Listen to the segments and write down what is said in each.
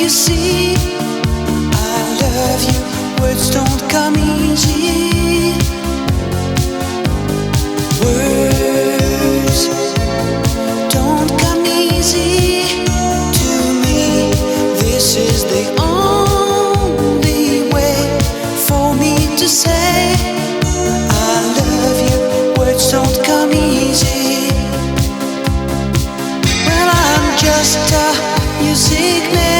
you see, I love you. Words don't come easy. Words don't come easy to me. This is the only way for me to say, I love you. Words don't come easy. Well, I'm just a music man.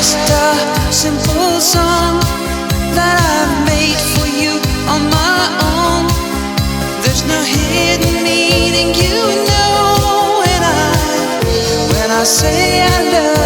just a simple song that I've made for you on my own. There's no hidden meaning, you know, and I when I say I love